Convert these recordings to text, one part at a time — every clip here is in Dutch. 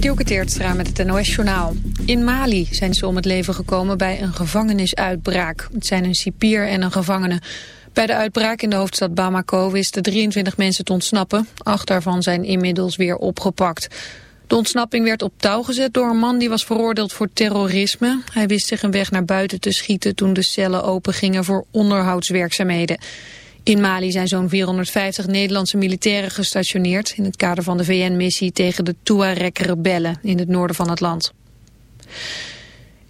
Dielke Teertstra met het NOS-journaal. In Mali zijn ze om het leven gekomen bij een gevangenisuitbraak. Het zijn een cipier en een gevangene. Bij de uitbraak in de hoofdstad Bamako wisten 23 mensen te ontsnappen. Acht daarvan zijn inmiddels weer opgepakt. De ontsnapping werd op touw gezet door een man die was veroordeeld voor terrorisme. Hij wist zich een weg naar buiten te schieten toen de cellen opengingen voor onderhoudswerkzaamheden. In Mali zijn zo'n 450 Nederlandse militairen gestationeerd... in het kader van de VN-missie tegen de Tuareg-rebellen in het noorden van het land.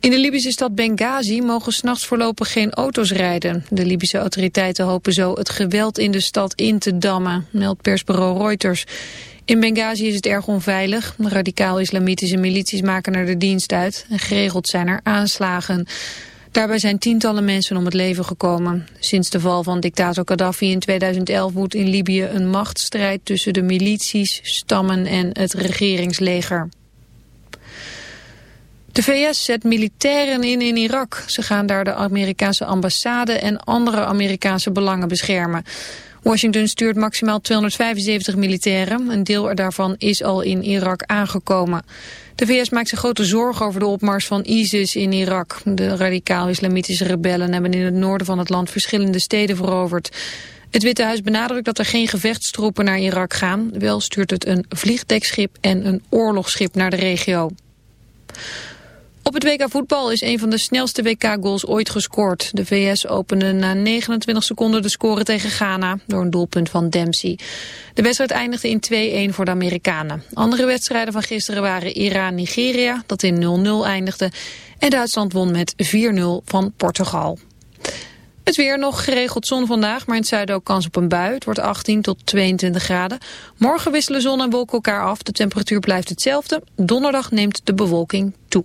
In de Libische stad Benghazi mogen s'nachts voorlopig geen auto's rijden. De Libische autoriteiten hopen zo het geweld in de stad in te dammen, meldt persbureau Reuters. In Benghazi is het erg onveilig. Radicaal-islamitische milities maken er de dienst uit en geregeld zijn er aanslagen. Daarbij zijn tientallen mensen om het leven gekomen. Sinds de val van dictator Gaddafi in 2011 woedt in Libië een machtsstrijd tussen de milities, stammen en het regeringsleger. De VS zet militairen in in Irak. Ze gaan daar de Amerikaanse ambassade en andere Amerikaanse belangen beschermen. Washington stuurt maximaal 275 militairen. Een deel daarvan is al in Irak aangekomen. De VS maakt zich grote zorgen over de opmars van ISIS in Irak. De radicaal-islamitische rebellen hebben in het noorden van het land verschillende steden veroverd. Het Witte Huis benadrukt dat er geen gevechtstroepen naar Irak gaan. Wel stuurt het een vliegdekschip en een oorlogsschip naar de regio. Op het WK voetbal is een van de snelste WK-goals ooit gescoord. De VS opende na 29 seconden de score tegen Ghana door een doelpunt van Dempsey. De wedstrijd eindigde in 2-1 voor de Amerikanen. Andere wedstrijden van gisteren waren Iran-Nigeria, dat in 0-0 eindigde. En Duitsland won met 4-0 van Portugal. Het weer nog geregeld zon vandaag, maar in het zuiden ook kans op een bui. Het wordt 18 tot 22 graden. Morgen wisselen zon en wolken elkaar af. De temperatuur blijft hetzelfde. Donderdag neemt de bewolking toe.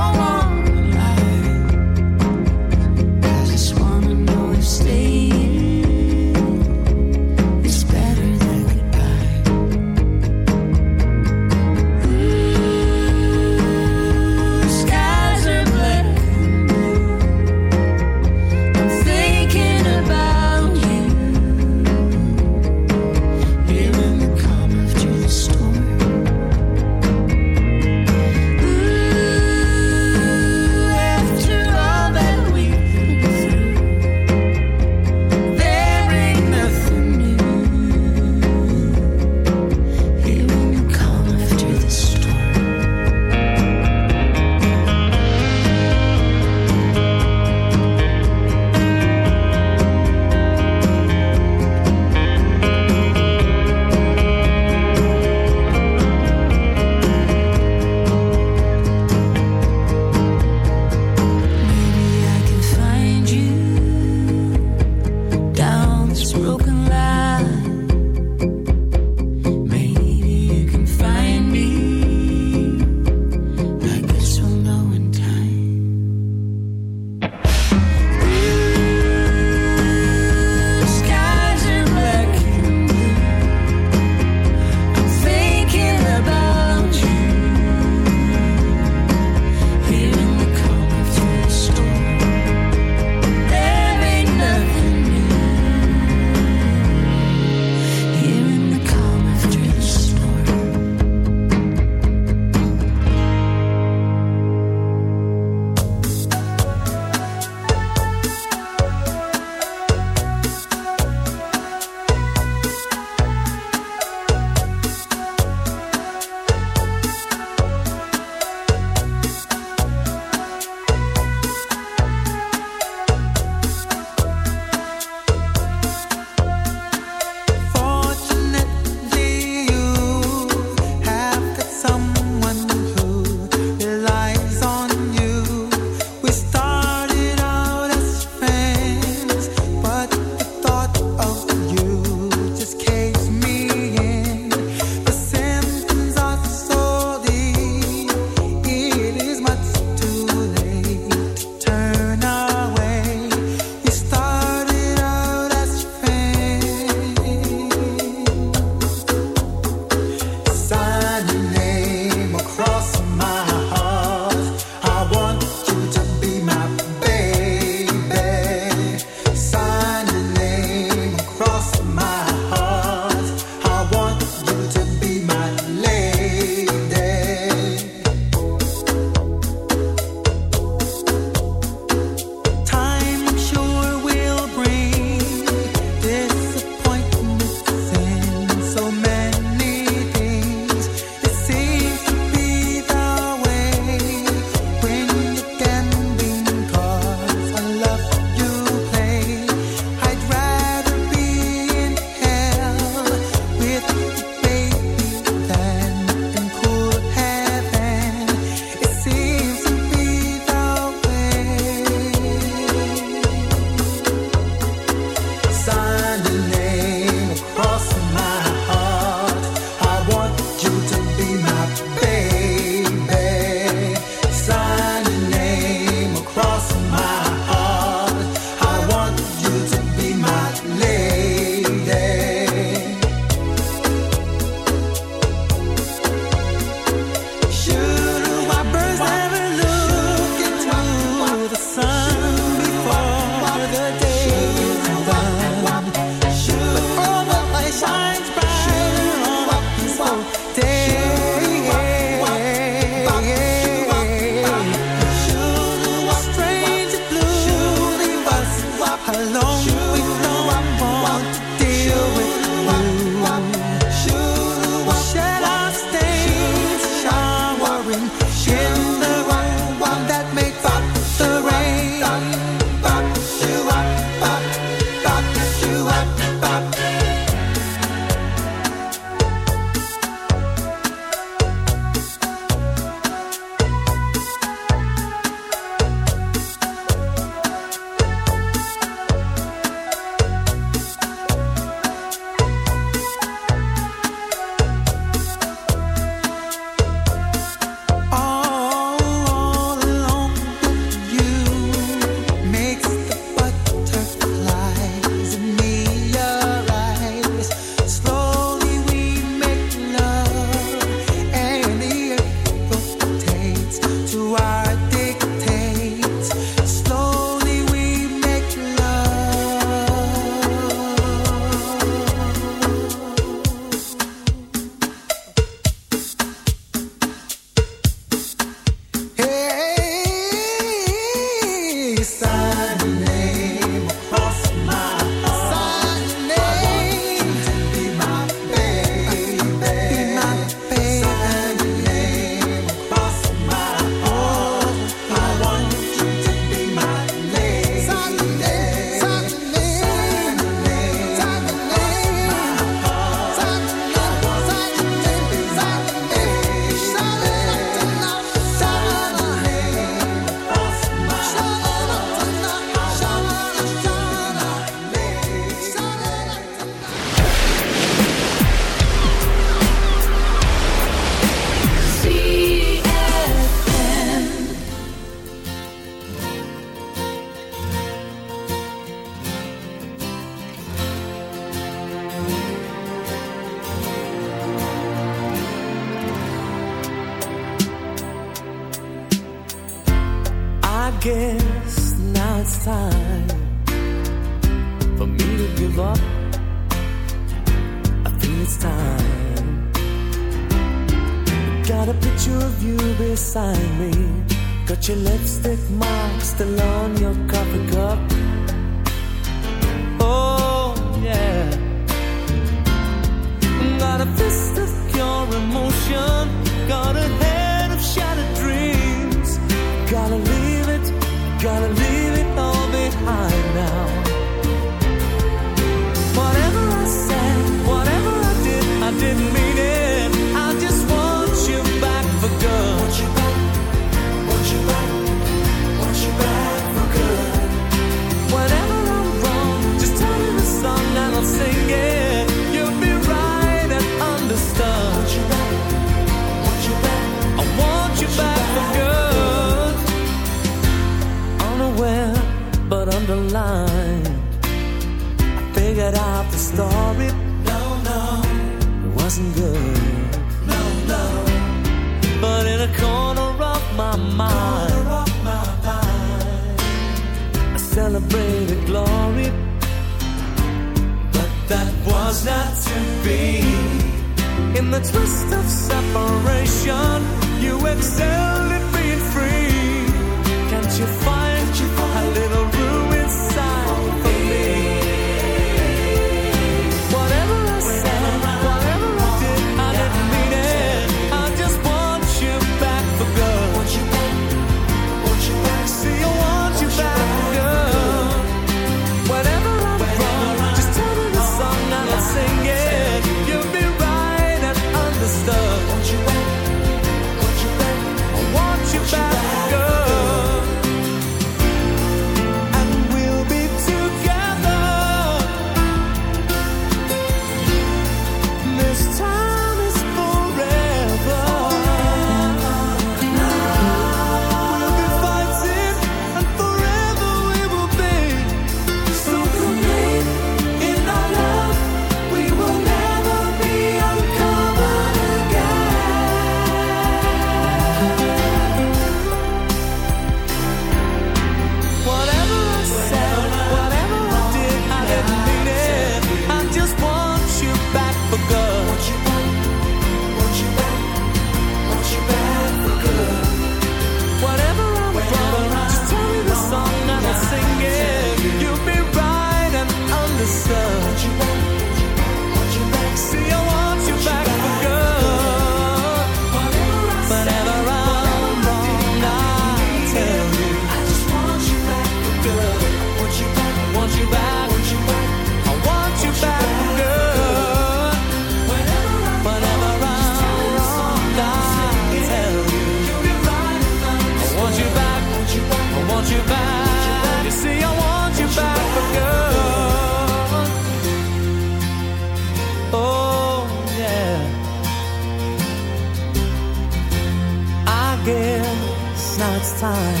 guess now it's time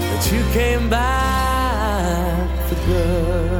that you came back for good.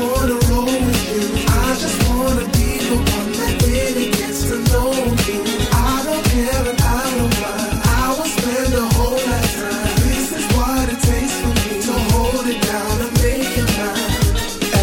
shoulder.